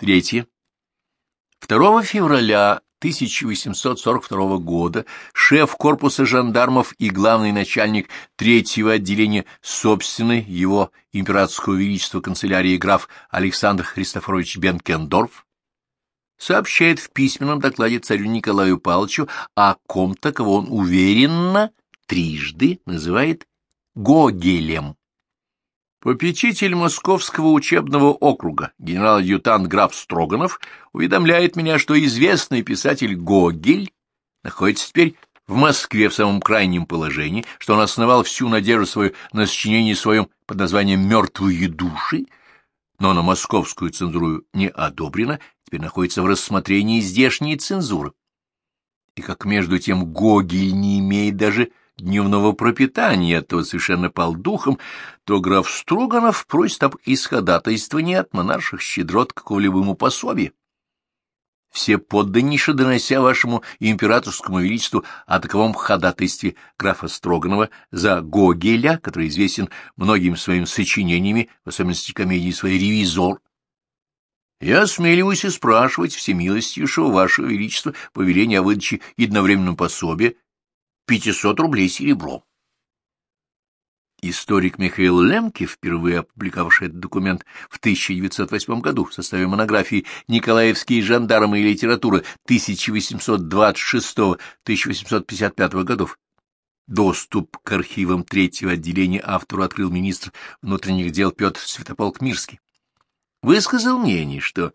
Третье. 2 февраля 1842 года шеф корпуса жандармов и главный начальник третьего отделения собственной его императорского величества канцелярии граф Александр Христофорович Бенкендорф сообщает в письменном докладе царю Николаю Павловичу о ком-то, кого он уверенно трижды называет Гогелем. Попечитель Московского учебного округа, генерал-адъютант граф Строганов, уведомляет меня, что известный писатель Гогель находится теперь в Москве в самом крайнем положении, что он основал всю надежду свою на сочинении своем под названием «Мертвые души», но на московскую цензуру не одобрено, теперь находится в рассмотрении здешней цензуры. И как между тем Гогель не имеет даже дневного пропитания, то совершенно пал духом, то граф Строганов просит об исходатайствовании от монарших щедрот какого-либо ему пособия. Все подданнейше донося вашему императорскому величеству о таковом ходатайстве графа Строганова за Гогеля, который известен многими своими сочинениями, в особенности комедии своей «Ревизор», я осмеливаюсь и спрашивать всемилостившего вашего величества повеления о выдаче единовременного пособия 500 рублей серебром. Историк Михаил Лемке, впервые опубликовавший этот документ в 1908 году в составе монографии «Николаевские жандармы и литература 1826-1855 годов», доступ к архивам третьего отделения автору открыл министр внутренних дел Петр Святополк Мирский, высказал мнение, что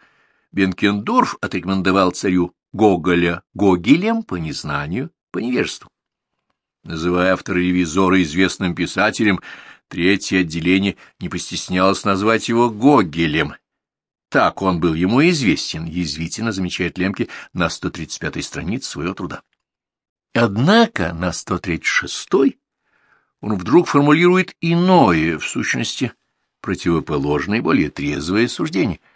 Бенкендорф отрекомендовал царю Гоголя Гогелем по незнанию, по невежеству. Называя автора-ревизора известным писателем, третье отделение не постеснялось назвать его Гогелем. Так он был ему известен, язвительно замечает Лемке на 135-й странице своего труда. Однако на 136-й он вдруг формулирует иное, в сущности, противоположное, более трезвое суждение —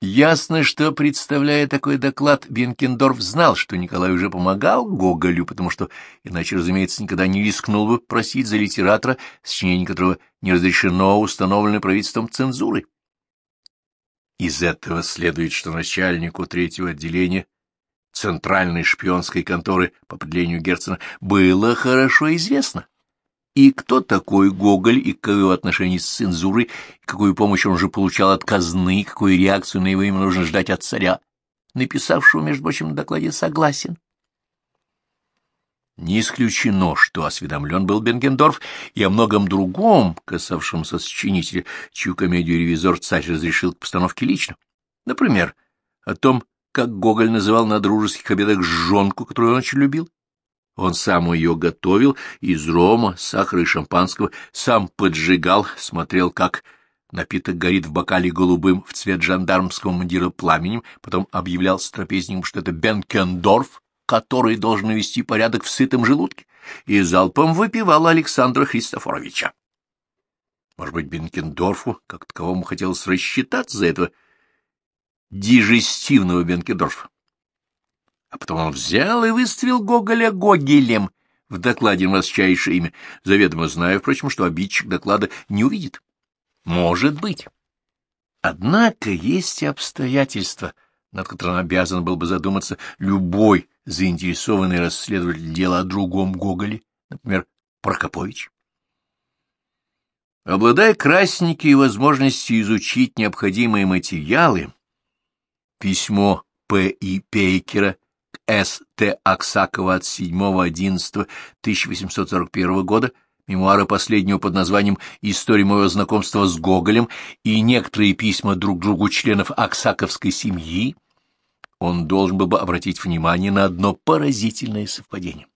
Ясно, что, представляя такой доклад, Бенкендорф знал, что Николай уже помогал Гоголю, потому что, иначе, разумеется, никогда не рискнул бы просить за литератора, сочинение которого не разрешено установленной правительством цензуры. Из этого следует, что начальнику третьего отделения Центральной шпионской конторы по определению Герцена было хорошо известно, и кто такой Гоголь, и какое его отношение с цензурой, какую помощь он уже получал от казны, какую реакцию на его имя нужно ждать от царя, написавшего, между прочим, на докладе «согласен». Не исключено, что осведомлен был Бенгендорф и о многом другом, касавшемся сочинителя, чью комедию «Ревизор» царь разрешил к постановке лично. Например, о том, как Гоголь называл на дружеских обедах жонку, которую он очень любил, он сам ее готовил из рома, сахара и шампанского, сам поджигал, смотрел, как напиток горит в бокале голубым в цвет жандармского мундира пламенем, потом объявлял трапезником, что это Бенкендорф, который должен вести порядок в сытом желудке, и залпом выпивал Александра Христофоровича. Может быть, Бенкендорфу, как таковому, хотелось рассчитаться за этого дижестивного Бенкендорфа а потом он взял и выставил Гоголя Гогелем в докладе высочайшее имя, заведомо зная, впрочем, что обидчик доклада не увидит. Может быть. Однако есть и обстоятельства, над которыми обязан был бы задуматься любой заинтересованный расследователь дела о другом Гоголе, например, Прокопович. Обладая красненькой возможностью изучить необходимые материалы, письмо П. И. Пейкера с. Т. Аксакова от 7.11.1841 года, мемуары последнего под названием «История моего знакомства с Гоголем» и некоторые письма друг другу членов Аксаковской семьи, он должен был бы обратить внимание на одно поразительное совпадение.